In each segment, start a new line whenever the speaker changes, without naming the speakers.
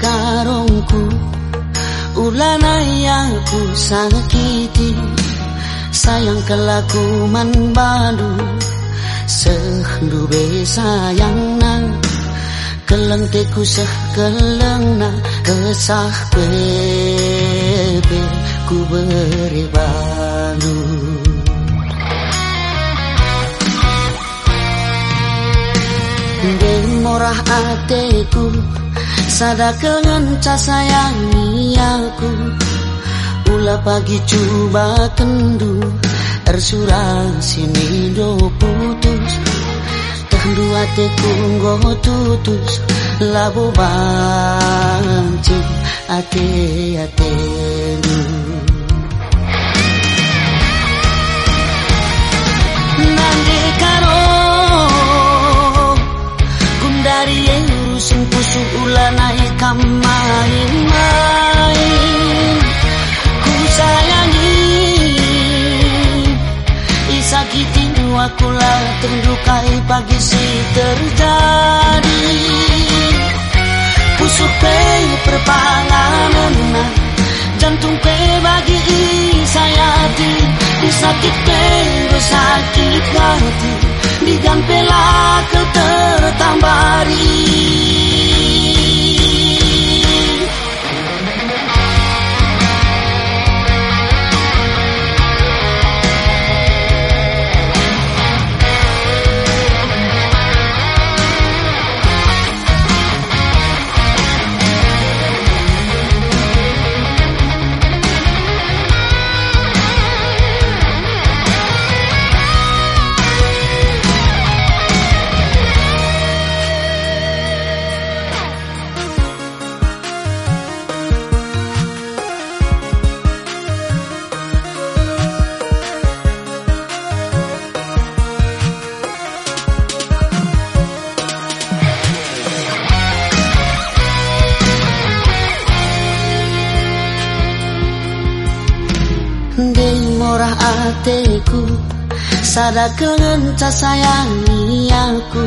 Karongku Ulana yang ku sakiti. Sayang kelaku man Sehdu be sayang nang. Keleng teku seh keleng na Kesah bebe ku beri balu Demorah ateku Sadakengan sayangi aku. Ula pagi coba kendu Ersurang sini do putus. Tendu ate kunggo tutus Labu banci ate terlukai pagi si terjadi. Pusuk pe perpanganan Jantung pe bagi sayati Disakit pe sakit hati Digampela ke tertambari murah ateku Sadakan sayangi aku.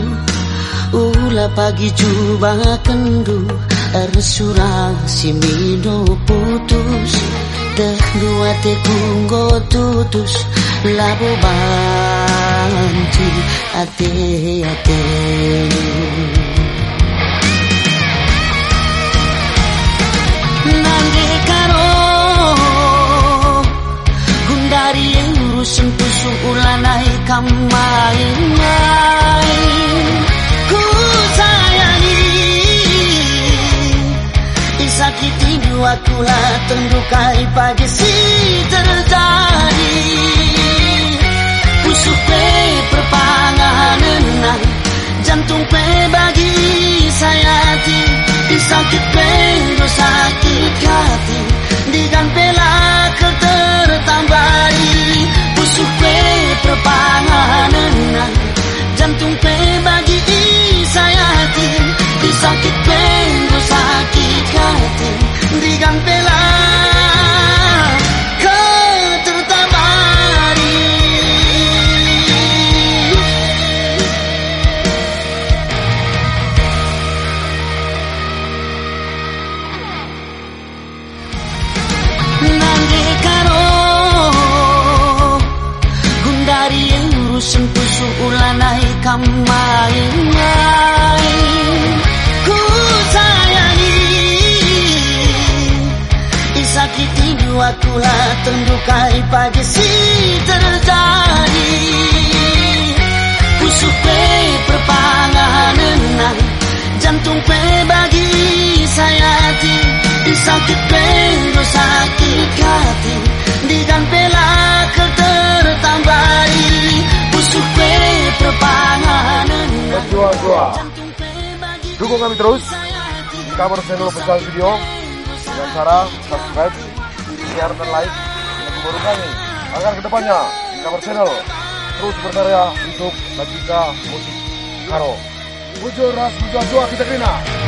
Ula pagi cuba kendu Ersurang si mino putus. Deh dua tekunggo tutus Labu banci ate ate urusan tusuk ulanai main-main. Ku sayangi. Disakiti dua kula tendukai pagi si terjadi. Pusuk pe perpanganan Jantung pe bagi sayati Disakit pe hati Digampela ke tertambari Nanti karo Gundari urusan tusuk ulanai main-main Kula tendukai pagi si terjadi. Pusuk pe perpanganan Jantung pe bagi sayati Disakit pe sakit hati tertambari Pusuk pe perpanganan
dua. Dukung kami terus.
sayati
Cover channel official video. Dengan cara subscribe, share dan like lagu baru kami agar ke depannya di cover channel terus berkarya untuk Lagika Musik Karo. Bujur ras bujur dua kita kena.